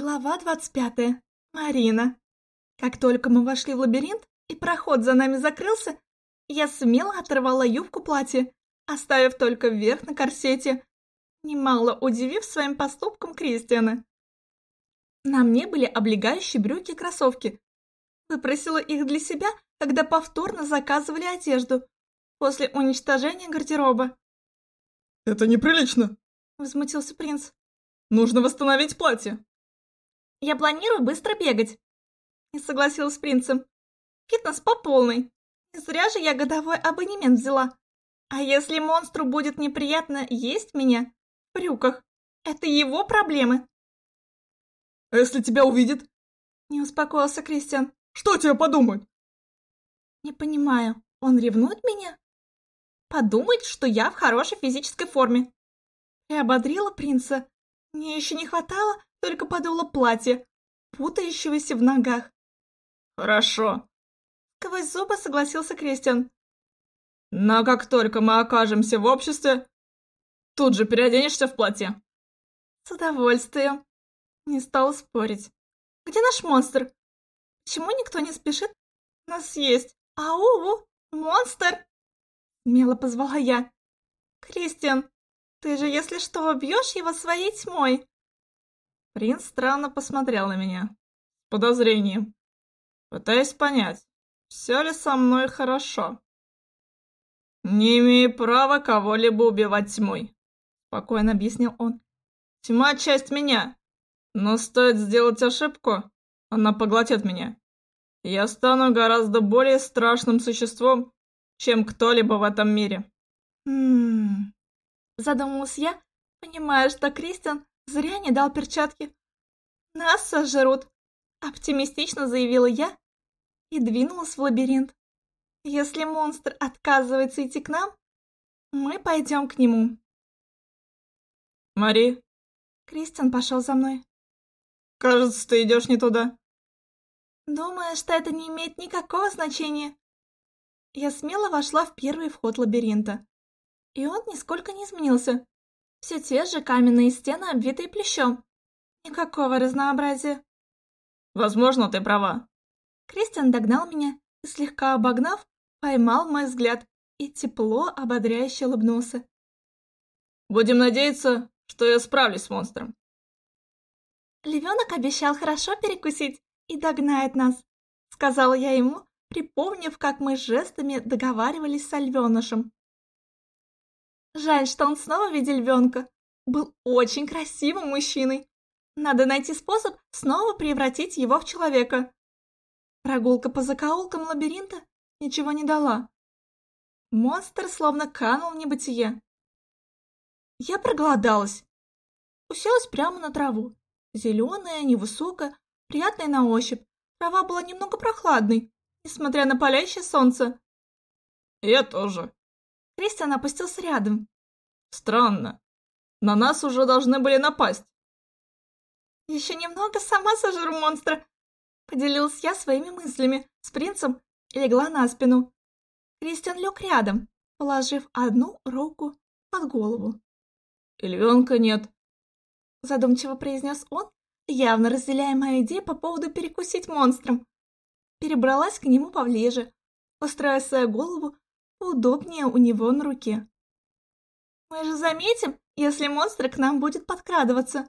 Глава двадцать пятая. Марина. Как только мы вошли в лабиринт и проход за нами закрылся, я смело оторвала юбку платья, оставив только верх на корсете, немало удивив своим поступком Кристиана. На мне были облегающие брюки и кроссовки. Выпросила их для себя, когда повторно заказывали одежду после уничтожения гардероба. «Это неприлично!» — возмутился принц. «Нужно восстановить платье!» «Я планирую быстро бегать!» Не согласилась с принцем. «Фитнес по полной. Не зря же я годовой абонемент взяла. А если монстру будет неприятно есть меня в брюках, это его проблемы!» «А если тебя увидит?» Не успокоился Кристиан. «Что тебе подумают?» «Не понимаю, он ревнует меня?» «Подумает, что я в хорошей физической форме». Приободрила принца. Мне еще не хватало только подула платье, путающегося в ногах. «Хорошо», — сквозь зубы согласился Кристиан. «Но как только мы окажемся в обществе, тут же переоденешься в платье». «С удовольствием», — не стал спорить. «Где наш монстр? Почему никто не спешит нас съесть? Ау, монстр!» Смело позвала я. «Кристиан, ты же, если что, убьешь его своей тьмой!» Принц странно посмотрел на меня, с подозрением, пытаясь понять, все ли со мной хорошо. «Не имею права кого-либо убивать тьмой», — спокойно объяснил он. «Тьма — часть меня, но стоит сделать ошибку, она поглотит меня. Я стану гораздо более страшным существом, чем кто-либо в этом мире». «Ммм...» Задумалась я, понимая, что Кристиан Зря не дал перчатки. Нас сожрут, оптимистично заявила я и двинулась в лабиринт. Если монстр отказывается идти к нам, мы пойдем к нему. Мари. Кристиан пошел за мной. Кажется, ты идешь не туда. Думаю, что это не имеет никакого значения. Я смело вошла в первый вход лабиринта. И он нисколько не изменился. Все те же каменные стены, обвитые плещом. Никакого разнообразия. Возможно, ты права. Кристиан догнал меня и, слегка обогнав, поймал мой взгляд и тепло ободряюще улыбнулся. Будем надеяться, что я справлюсь с монстром. Львенок обещал хорошо перекусить и догнает нас, сказала я ему, припомнив, как мы жестами договаривались с львенышем. Жаль, что он снова видел львенка. Был очень красивым мужчиной. Надо найти способ снова превратить его в человека. Прогулка по закоулкам лабиринта ничего не дала. Монстр словно канул в небытие. Я проголодалась. Уселась прямо на траву. Зеленая, невысокая, приятная на ощупь. Трава была немного прохладной, несмотря на палящее солнце. «Я тоже», Кристиан опустился рядом. «Странно. На нас уже должны были напасть». «Еще немного сама сожру монстра», — поделилась я своими мыслями с принцем и легла на спину. Кристиан лег рядом, положив одну руку под голову. «И львенка нет», — задумчиво произнес он, явно разделяя мою идею по поводу перекусить монстром. Перебралась к нему поближе, устраивая свою голову удобнее у него на руке. «Мы же заметим, если монстр к нам будет подкрадываться!»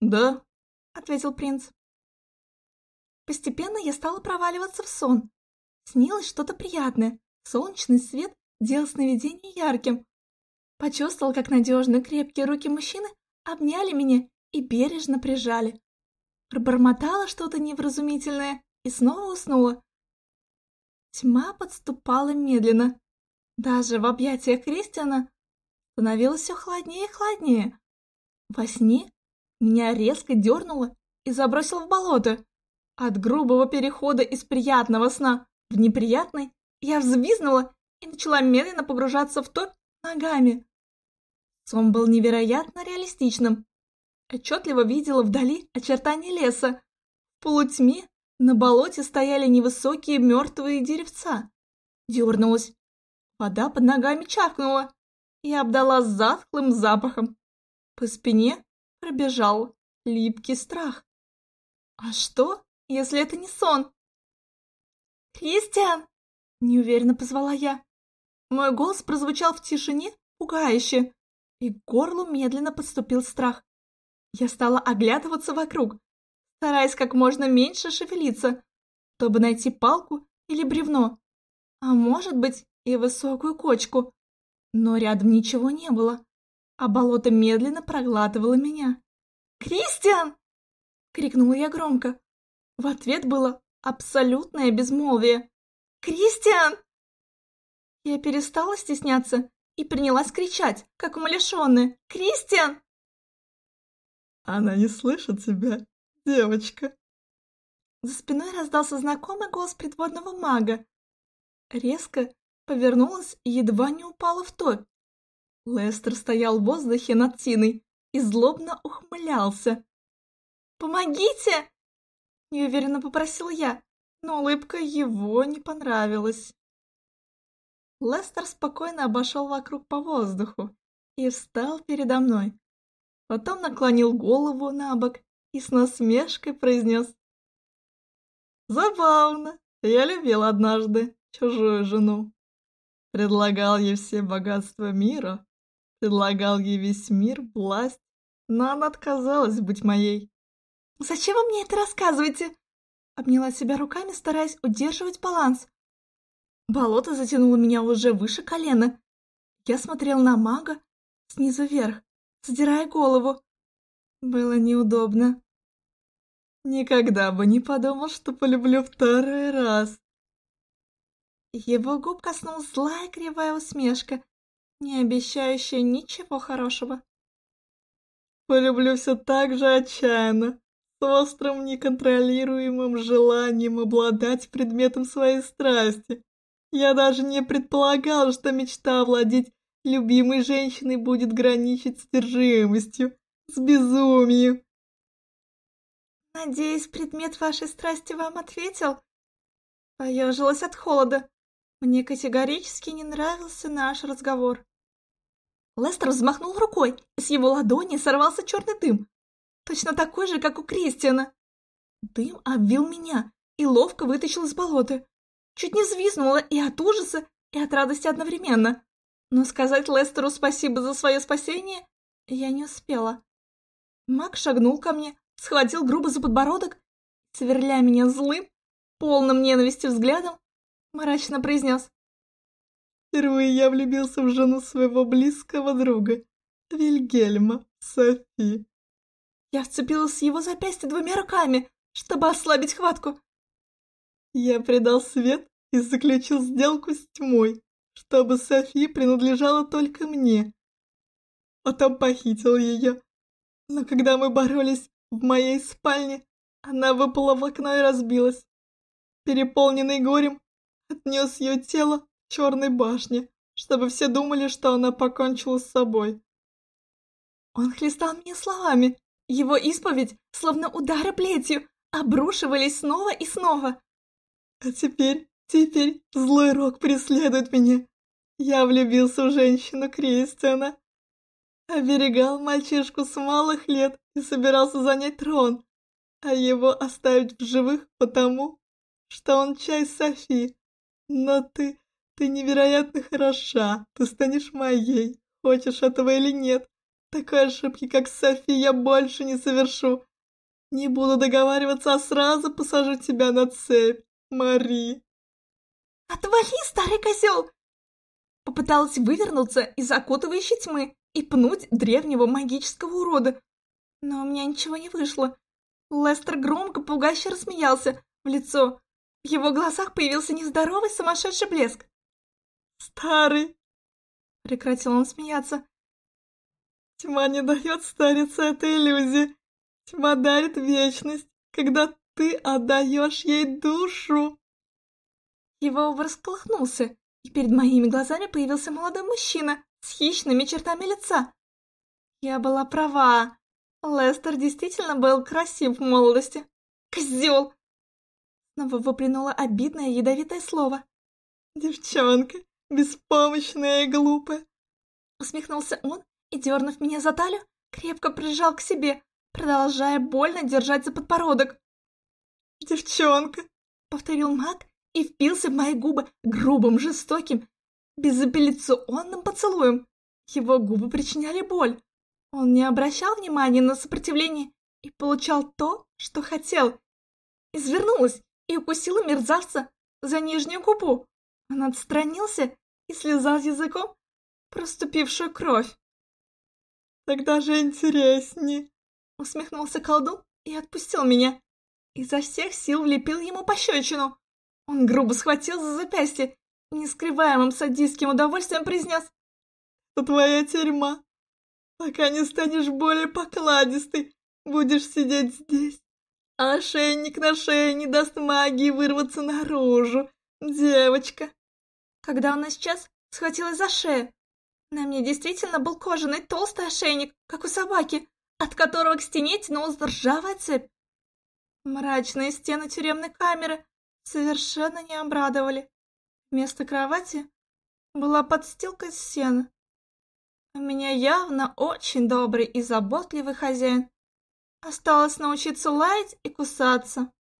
«Да», — ответил принц. Постепенно я стала проваливаться в сон. Снилось что-то приятное. Солнечный свет делал сновидение ярким. Почувствовал, как надежные крепкие руки мужчины обняли меня и бережно прижали. Пробормотала что-то невразумительное и снова уснула, Тьма подступала медленно. Даже в объятиях Кристиана становилось все холоднее и холоднее. Во сне меня резко дернуло и забросило в болото. От грубого перехода из приятного сна в неприятный я взвизнула и начала медленно погружаться в топь ногами. Сон был невероятно реалистичным. Отчетливо видела вдали очертания леса. В полутьме на болоте стояли невысокие мертвые деревца. Дернулась. Вода под ногами чавкнула и обдала затхлым запахом. По спине пробежал липкий страх. А что, если это не сон? «Кристиан!» — неуверенно позвала я. Мой голос прозвучал в тишине пугающе, и к горлу медленно подступил страх. Я стала оглядываться вокруг, стараясь как можно меньше шевелиться, чтобы найти палку или бревно, а может быть и высокую кочку. Но рядом ничего не было, а болото медленно проглатывало меня. «Кристиан!» — крикнула я громко. В ответ было абсолютное безмолвие. «Кристиан!» Я перестала стесняться и принялась кричать, как умалишенная. «Кристиан!» «Она не слышит тебя, девочка!» За спиной раздался знакомый голос придворного мага. Резко повернулась и едва не упала в топь. Лестер стоял в воздухе над Тиной и злобно ухмылялся. «Помогите!» — неуверенно попросил я, но улыбка его не понравилась. Лестер спокойно обошел вокруг по воздуху и встал передо мной. Потом наклонил голову на бок и с насмешкой произнес. «Забавно, я любил однажды чужую жену. Предлагал ей все богатства мира, предлагал ей весь мир, власть, но она отказалась быть моей. «Зачем вы мне это рассказываете?» Обняла себя руками, стараясь удерживать баланс. Болото затянуло меня уже выше колена. Я смотрел на мага снизу вверх, задирая голову. Было неудобно. Никогда бы не подумал, что полюблю второй раз. Его губ коснулась злая кривая усмешка, не обещающая ничего хорошего. Полюблю все так же отчаянно, с острым неконтролируемым желанием обладать предметом своей страсти. Я даже не предполагал, что мечта овладеть любимой женщиной будет граничить с держимостью, с безумием. «Надеюсь, предмет вашей страсти вам ответил?» Поежилась от холода. Мне категорически не нравился наш разговор. Лестер взмахнул рукой, и с его ладони сорвался черный дым, точно такой же, как у Кристиана. Дым обвил меня и ловко вытащил из болота. Чуть не взвизгнула и от ужаса, и от радости одновременно. Но сказать Лестеру спасибо за свое спасение я не успела. Мак шагнул ко мне, схватил грубо за подбородок, сверля меня злым, полным ненависти взглядом, мрачно произнес. «Впервые я влюбился в жену своего близкого друга, Вильгельма, Софи». Я вцепилась в его запястье двумя руками, чтобы ослабить хватку. Я предал свет и заключил сделку с тьмой, чтобы Софи принадлежала только мне. Потом похитил ее. Но когда мы боролись в моей спальне, она выпала в окно и разбилась. Переполненный горем, отнес ее тело в черной башне, чтобы все думали, что она покончила с собой. Он хлестал меня словами. Его исповедь, словно удары плетью, обрушивались снова и снова. А теперь, теперь злой рок преследует меня. Я влюбился в женщину Кристиана. Оберегал мальчишку с малых лет и собирался занять трон, а его оставить в живых потому, что он часть Софи. Но ты, ты невероятно хороша, ты станешь моей, хочешь этого или нет. Такой ошибки, как Софи, я больше не совершу. Не буду договариваться, а сразу посажу тебя на цепь. Мари!» «Отвали, старый козел!» Попыталась вывернуться из окутывающей тьмы и пнуть древнего магического урода. Но у меня ничего не вышло. Лестер громко пугающе рассмеялся в лицо. В его глазах появился нездоровый сумасшедший блеск. «Старый!» — прекратил он смеяться. «Тьма не дает стариться этой иллюзии. Тьма дарит вечность, когда ты отдаешь ей душу!» Его образ и перед моими глазами появился молодой мужчина с хищными чертами лица. Я была права. Лестер действительно был красив в молодости. «Козел!» Снова выплюнула обидное ядовитое слово. «Девчонка, беспомощная и глупая!» Усмехнулся он и, дернув меня за талию, крепко прижал к себе, продолжая больно держать за подбородок. «Девчонка!» — повторил маг и впился в мои губы грубым, жестоким, безапелляционным поцелуем. Его губы причиняли боль. Он не обращал внимания на сопротивление и получал то, что хотел. Извернулась и укусила мерзавца за нижнюю губу. Он отстранился и слезал языком проступившую кровь. «Тогда же интереснее!» — усмехнулся колдун и отпустил меня. Изо всех сил влепил ему пощечину. Он грубо схватил за запястье нескрываемым садистским удовольствием произнес «Это твоя тюрьма. Пока не станешь более покладистой, будешь сидеть здесь. А ошейник на шее не даст магии вырваться наружу, девочка». Когда он исчез, схватилась за шею. На мне действительно был кожаный толстый ошейник, как у собаки, от которого к стене тянулась ржавая цепь. Мрачные стены тюремной камеры совершенно не обрадовали. Вместо кровати была подстилка из сена. У меня явно очень добрый и заботливый хозяин. Осталось научиться лаять и кусаться.